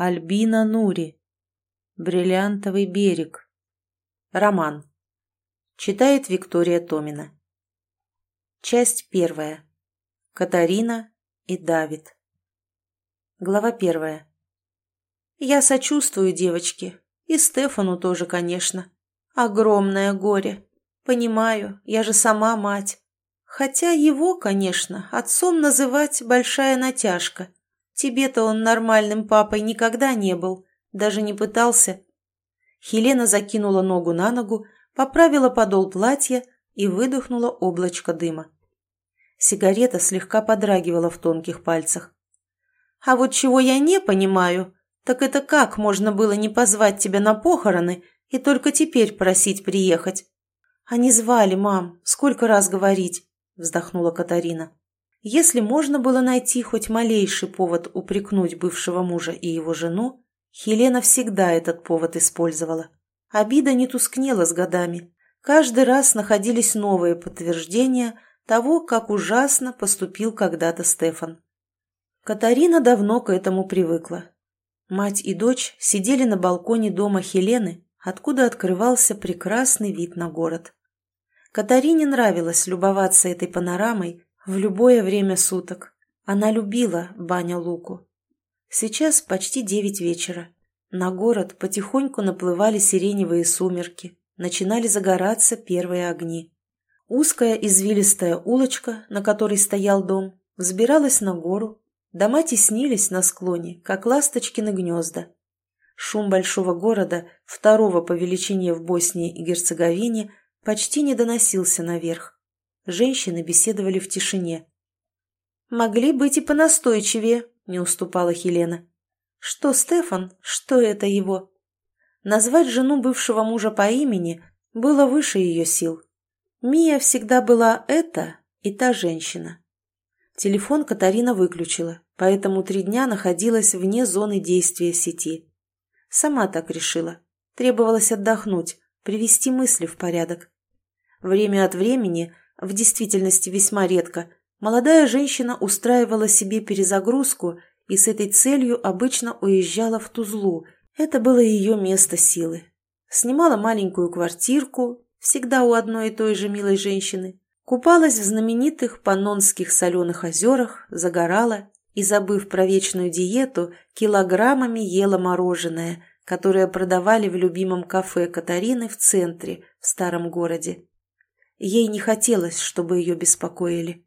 Альбина Нури. Бриллиантовый берег. Роман. Читает Виктория Томина. Часть первая. Катарина и Давид. Глава первая. Я сочувствую девочке. И Стефану тоже, конечно. Огромное горе. Понимаю, я же сама мать. Хотя его, конечно, отцом называть большая натяжка. Тебе-то он нормальным папой никогда не был, даже не пытался. Хелена закинула ногу на ногу, поправила подол платья и выдохнула облачко дыма. Сигарета слегка подрагивала в тонких пальцах. «А вот чего я не понимаю, так это как можно было не позвать тебя на похороны и только теперь просить приехать?» «Они звали, мам, сколько раз говорить?» вздохнула Катарина. Если можно было найти хоть малейший повод упрекнуть бывшего мужа и его жену, Хелена всегда этот повод использовала. Обида не тускнела с годами. Каждый раз находились новые подтверждения того, как ужасно поступил когда-то Стефан. Катарина давно к этому привыкла. Мать и дочь сидели на балконе дома Хелены, откуда открывался прекрасный вид на город. Катарине нравилось любоваться этой панорамой в любое время суток. Она любила баня Луку. Сейчас почти девять вечера. На город потихоньку наплывали сиреневые сумерки, начинали загораться первые огни. Узкая извилистая улочка, на которой стоял дом, взбиралась на гору. Дома теснились на склоне, как ласточкины гнезда. Шум большого города, второго по величине в Боснии и Герцеговине, почти не доносился наверх. Женщины беседовали в тишине. «Могли быть и понастойчивее», — не уступала Хелена. «Что Стефан, что это его?» Назвать жену бывшего мужа по имени было выше ее сил. Мия всегда была это и та женщина. Телефон Катарина выключила, поэтому три дня находилась вне зоны действия сети. Сама так решила. Требовалось отдохнуть, привести мысли в порядок. Время от времени, в действительности весьма редко, молодая женщина устраивала себе перезагрузку и с этой целью обычно уезжала в Тузлу. Это было ее место силы. Снимала маленькую квартирку, всегда у одной и той же милой женщины, купалась в знаменитых панонских соленых озерах, загорала и, забыв про вечную диету, килограммами ела мороженое, которое продавали в любимом кафе Катарины в центре, в старом городе. Ей не хотелось, чтобы ее беспокоили.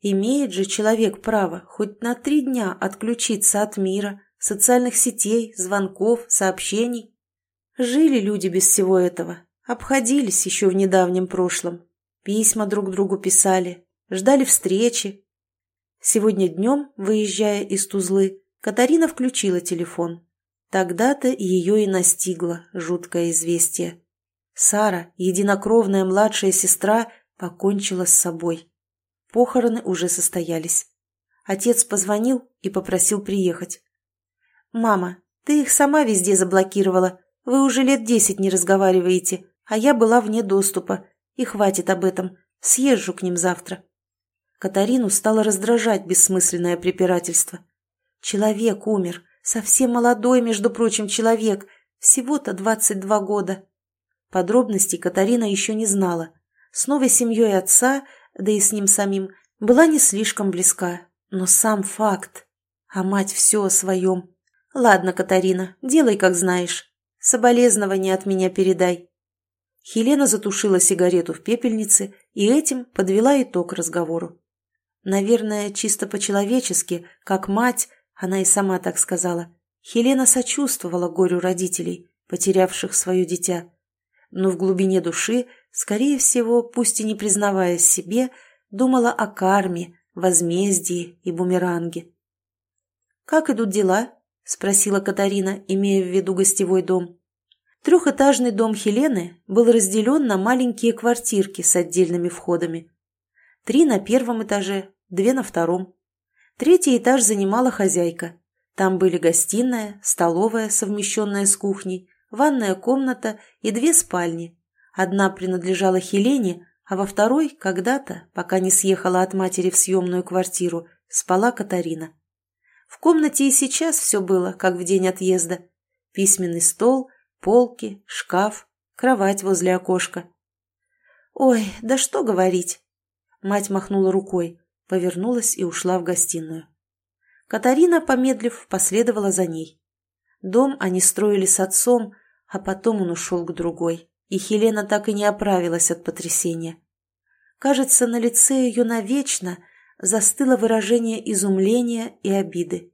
Имеет же человек право хоть на три дня отключиться от мира, социальных сетей, звонков, сообщений. Жили люди без всего этого, обходились еще в недавнем прошлом, письма друг другу писали, ждали встречи. Сегодня днем, выезжая из Тузлы, Катарина включила телефон. Тогда-то ее и настигло жуткое известие. Сара, единокровная младшая сестра, покончила с собой. Похороны уже состоялись. Отец позвонил и попросил приехать. «Мама, ты их сама везде заблокировала. Вы уже лет десять не разговариваете, а я была вне доступа. И хватит об этом. Съезжу к ним завтра». Катарину стало раздражать бессмысленное препирательство. Человек умер, совсем молодой, между прочим, человек, всего-то двадцать два года. Подробностей Катарина еще не знала. С новой семьей отца, да и с ним самим, была не слишком близка. Но сам факт. А мать все о своем. Ладно, Катарина, делай, как знаешь. Соболезнования от меня передай. Хелена затушила сигарету в пепельнице и этим подвела итог разговору. Наверное, чисто по-человечески, как мать, она и сама так сказала, Хелена сочувствовала горю родителей, потерявших свое дитя но в глубине души, скорее всего, пусть и не признавая себе, думала о карме, возмездии и бумеранге. «Как идут дела?» – спросила Катарина, имея в виду гостевой дом. Трехэтажный дом Хелены был разделен на маленькие квартирки с отдельными входами. Три на первом этаже, две на втором. Третий этаж занимала хозяйка. Там были гостиная, столовая, совмещенная с кухней, ванная комната и две спальни. Одна принадлежала Хелене, а во второй когда-то, пока не съехала от матери в съемную квартиру, спала Катарина. В комнате и сейчас все было, как в день отъезда. Письменный стол, полки, шкаф, кровать возле окошка. «Ой, да что говорить!» Мать махнула рукой, повернулась и ушла в гостиную. Катарина, помедлив, последовала за ней. Дом они строили с отцом, а потом он ушел к другой, и Хелена так и не оправилась от потрясения. Кажется, на лице ее навечно застыло выражение изумления и обиды.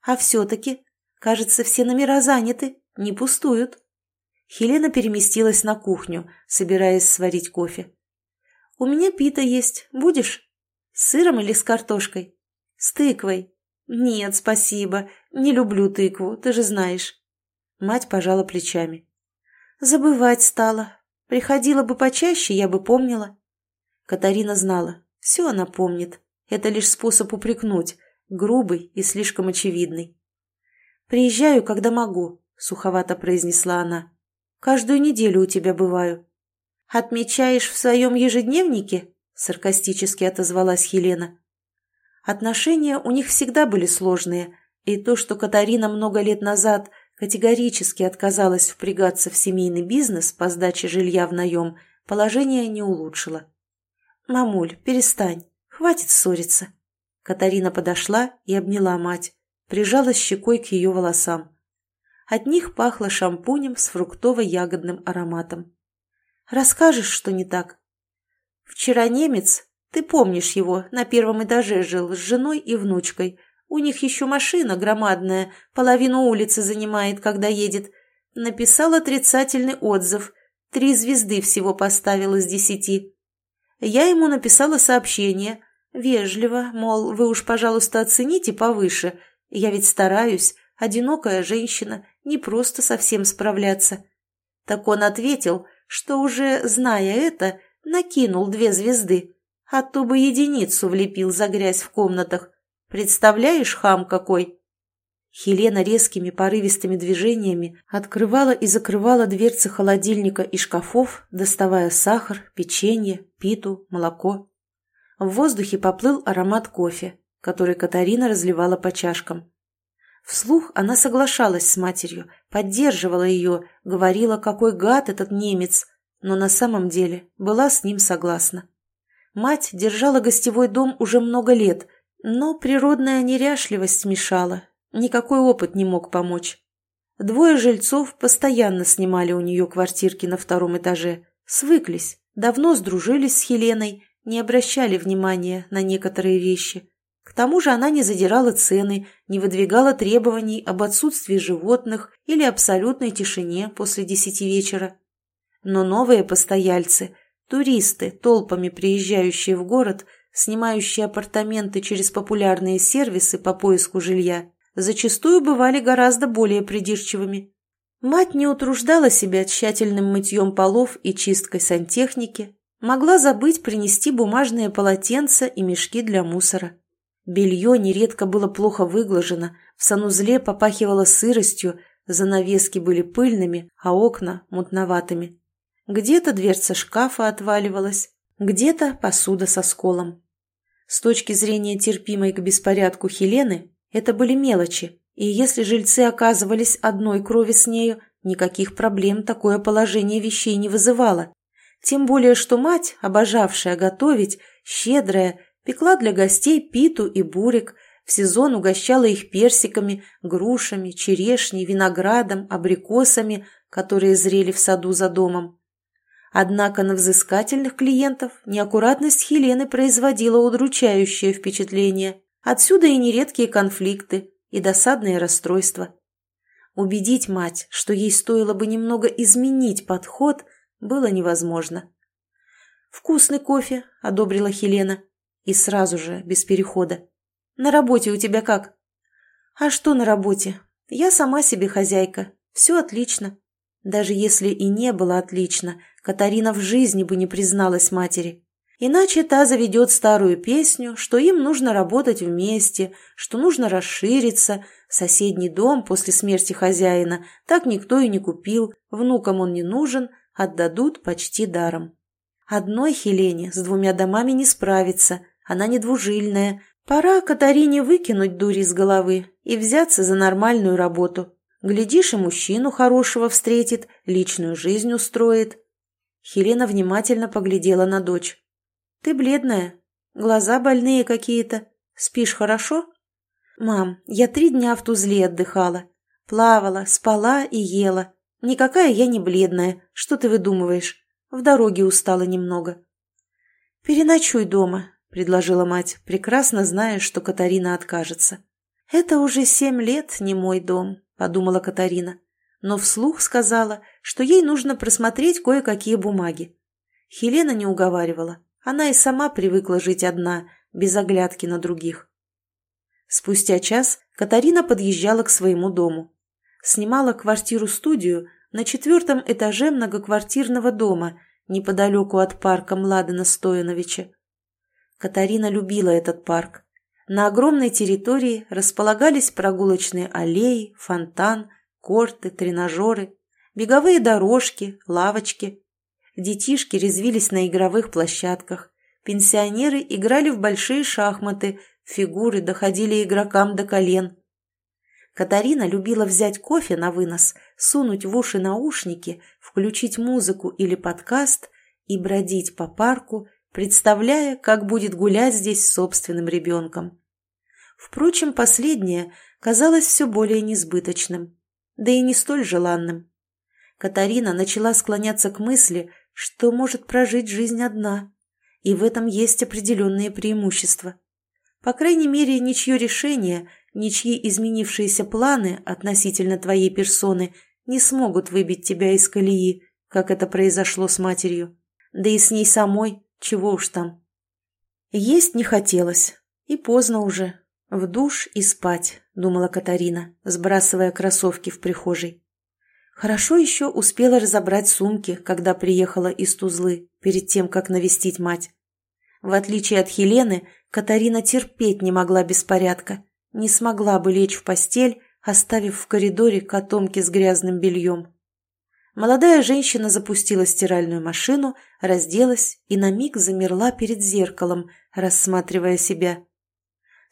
А все-таки, кажется, все номера заняты, не пустуют. Хелена переместилась на кухню, собираясь сварить кофе. «У меня пита есть. Будешь? С сыром или с картошкой? С тыквой. Нет, спасибо. Не люблю тыкву, ты же знаешь». Мать пожала плечами. «Забывать стала. Приходила бы почаще, я бы помнила». Катарина знала. Все она помнит. Это лишь способ упрекнуть, грубый и слишком очевидный. «Приезжаю, когда могу», — суховато произнесла она. «Каждую неделю у тебя бываю». «Отмечаешь в своем ежедневнике?» — саркастически отозвалась Хелена. Отношения у них всегда были сложные, и то, что Катарина много лет назад категорически отказалась впрягаться в семейный бизнес по сдаче жилья в наем, положение не улучшило. «Мамуль, перестань. Хватит ссориться. Катарина подошла и обняла мать, прижалась щекой к ее волосам. От них пахло шампунем с фруктово-ягодным ароматом. «Расскажешь, что не так?» «Вчера немец, ты помнишь его, на первом этаже жил с женой и внучкой. У них еще машина громадная, половину улицы занимает, когда едет. Написал отрицательный отзыв. Три звезды всего поставил из десяти. Я ему написала сообщение. Вежливо, мол, вы уж, пожалуйста, оцените повыше. Я ведь стараюсь, одинокая женщина, не просто совсем справляться. Так он ответил, что уже, зная это, накинул две звезды, а то бы единицу влепил за грязь в комнатах. Представляешь, хам какой? Хелена резкими порывистыми движениями открывала и закрывала дверцы холодильника и шкафов, доставая сахар, печенье, питу, молоко. В воздухе поплыл аромат кофе, который Катарина разливала по чашкам. Вслух она соглашалась с матерью, поддерживала ее, говорила, какой гад этот немец, но на самом деле была с ним согласна. Мать держала гостевой дом уже много лет, но природная неряшливость мешала, Никакой опыт не мог помочь. Двое жильцов постоянно снимали у нее квартирки на втором этаже. Свыклись, давно сдружились с Хеленой, не обращали внимания на некоторые вещи. К тому же она не задирала цены, не выдвигала требований об отсутствии животных или абсолютной тишине после десяти вечера. Но новые постояльцы, туристы, толпами приезжающие в город, снимающие апартаменты через популярные сервисы по поиску жилья, зачастую бывали гораздо более придирчивыми. Мать не утруждала себя тщательным мытьем полов и чисткой сантехники, могла забыть принести бумажные полотенца и мешки для мусора. Белье нередко было плохо выглажено, в санузле попахивало сыростью, занавески были пыльными, а окна – мутноватыми. Где-то дверца шкафа отваливалась, где-то посуда со сколом. С точки зрения терпимой к беспорядку Хелены, это были мелочи, и если жильцы оказывались одной крови с нею, никаких проблем такое положение вещей не вызывало. Тем более, что мать, обожавшая готовить, щедрая, пекла для гостей питу и бурик, в сезон угощала их персиками, грушами, черешней, виноградом, абрикосами, которые зрели в саду за домом. Однако на взыскательных клиентов неаккуратность Хелены производила удручающее впечатление. Отсюда и нередкие конфликты, и досадные расстройства. Убедить мать, что ей стоило бы немного изменить подход, было невозможно. «Вкусный кофе», — одобрила Хелена. И сразу же, без перехода. «На работе у тебя как?» «А что на работе? Я сама себе хозяйка. Все отлично». Даже если и не было отлично, Катарина в жизни бы не призналась матери. Иначе та заведет старую песню, что им нужно работать вместе, что нужно расшириться, соседний дом после смерти хозяина так никто и не купил, внукам он не нужен, отдадут почти даром. Одной Хелене с двумя домами не справиться, она не двужильная, Пора Катарине выкинуть дури из головы и взяться за нормальную работу. Глядишь, и мужчину хорошего встретит, личную жизнь устроит. Хелена внимательно поглядела на дочь. «Ты бледная, глаза больные какие-то. Спишь хорошо?» «Мам, я три дня в Тузле отдыхала. Плавала, спала и ела. Никакая я не бледная. Что ты выдумываешь? В дороге устала немного». «Переночуй дома», — предложила мать, прекрасно зная, что Катарина откажется. «Это уже семь лет не мой дом подумала Катарина, но вслух сказала, что ей нужно просмотреть кое-какие бумаги. Хелена не уговаривала, она и сама привыкла жить одна, без оглядки на других. Спустя час Катарина подъезжала к своему дому. Снимала квартиру-студию на четвертом этаже многоквартирного дома, неподалеку от парка Младена Стояновича. Катарина любила этот парк. На огромной территории располагались прогулочные аллеи, фонтан, корты, тренажеры, беговые дорожки, лавочки. Детишки резвились на игровых площадках. Пенсионеры играли в большие шахматы, фигуры доходили игрокам до колен. Катарина любила взять кофе на вынос, сунуть в уши наушники, включить музыку или подкаст и бродить по парку, представляя, как будет гулять здесь с собственным ребенком. Впрочем, последнее казалось все более несбыточным, да и не столь желанным. Катарина начала склоняться к мысли, что может прожить жизнь одна, и в этом есть определенные преимущества. По крайней мере, ничье решение, ничьи изменившиеся планы относительно твоей персоны не смогут выбить тебя из колеи, как это произошло с матерью. Да и с ней самой, чего уж там. Есть не хотелось, и поздно уже, «В душ и спать», — думала Катарина, сбрасывая кроссовки в прихожей. Хорошо еще успела разобрать сумки, когда приехала из Тузлы, перед тем, как навестить мать. В отличие от Хелены, Катарина терпеть не могла беспорядка, не смогла бы лечь в постель, оставив в коридоре котомки с грязным бельем. Молодая женщина запустила стиральную машину, разделась и на миг замерла перед зеркалом, рассматривая себя.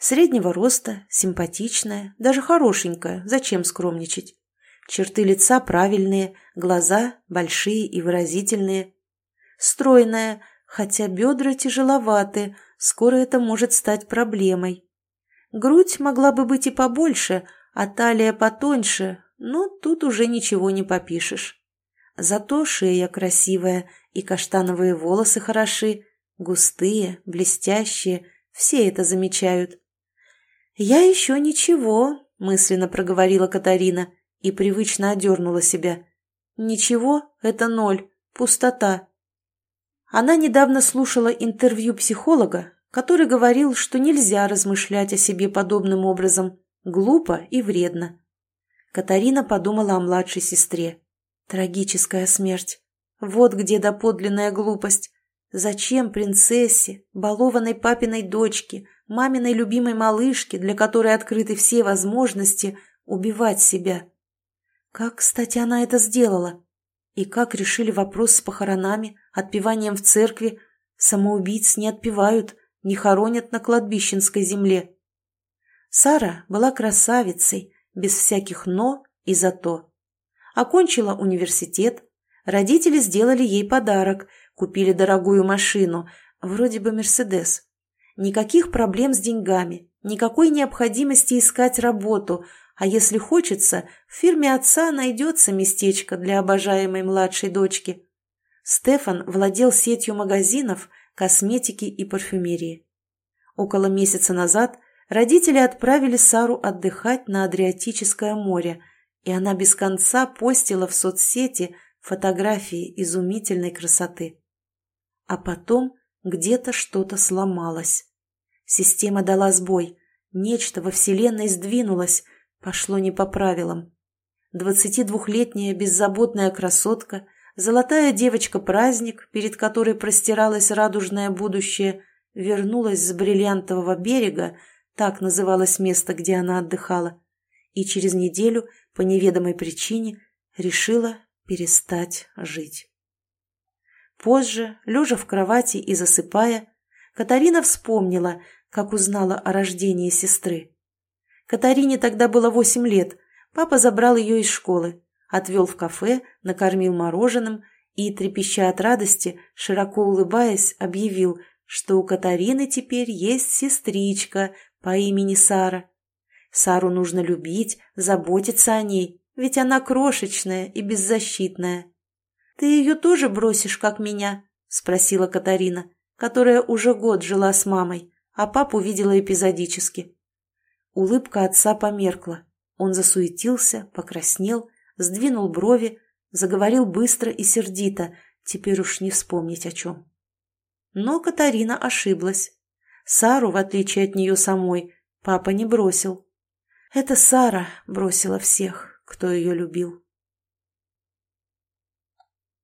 Среднего роста, симпатичная, даже хорошенькая, зачем скромничать? Черты лица правильные, глаза большие и выразительные. Стройная, хотя бедра тяжеловаты, скоро это может стать проблемой. Грудь могла бы быть и побольше, а талия потоньше, но тут уже ничего не попишешь. Зато шея красивая и каштановые волосы хороши, густые, блестящие, все это замечают. «Я еще ничего», — мысленно проговорила Катарина и привычно одернула себя. «Ничего — это ноль, пустота». Она недавно слушала интервью психолога, который говорил, что нельзя размышлять о себе подобным образом, глупо и вредно. Катарина подумала о младшей сестре. Трагическая смерть. Вот где доподлинная глупость. Зачем принцессе, балованной папиной дочке, маминой любимой малышке, для которой открыты все возможности, убивать себя? Как, кстати, она это сделала? И как решили вопрос с похоронами, отпеванием в церкви? Самоубийц не отпевают, не хоронят на кладбищенской земле. Сара была красавицей, без всяких «но» и «зато». Окончила университет, родители сделали ей подарок – Купили дорогую машину, вроде бы «Мерседес». Никаких проблем с деньгами, никакой необходимости искать работу, а если хочется, в фирме отца найдется местечко для обожаемой младшей дочки. Стефан владел сетью магазинов, косметики и парфюмерии. Около месяца назад родители отправили Сару отдыхать на Адриатическое море, и она без конца постила в соцсети фотографии изумительной красоты. А потом где-то что-то сломалось. Система дала сбой. Нечто во Вселенной сдвинулось, пошло не по правилам. Двадцатидвухлетняя беззаботная красотка, золотая девочка-праздник, перед которой простиралось радужное будущее, вернулась с бриллиантового берега, так называлось место, где она отдыхала, и через неделю, по неведомой причине, решила перестать жить. Позже, лежа в кровати и засыпая, Катарина вспомнила, как узнала о рождении сестры. Катарине тогда было восемь лет. Папа забрал ее из школы, отвел в кафе, накормил мороженым и, трепеща от радости, широко улыбаясь, объявил, что у Катарины теперь есть сестричка по имени Сара. Сару нужно любить, заботиться о ней, ведь она крошечная и беззащитная. «Ты ее тоже бросишь, как меня?» – спросила Катарина, которая уже год жила с мамой, а папу видела эпизодически. Улыбка отца померкла. Он засуетился, покраснел, сдвинул брови, заговорил быстро и сердито, теперь уж не вспомнить о чем. Но Катарина ошиблась. Сару, в отличие от нее самой, папа не бросил. Это Сара бросила всех, кто ее любил.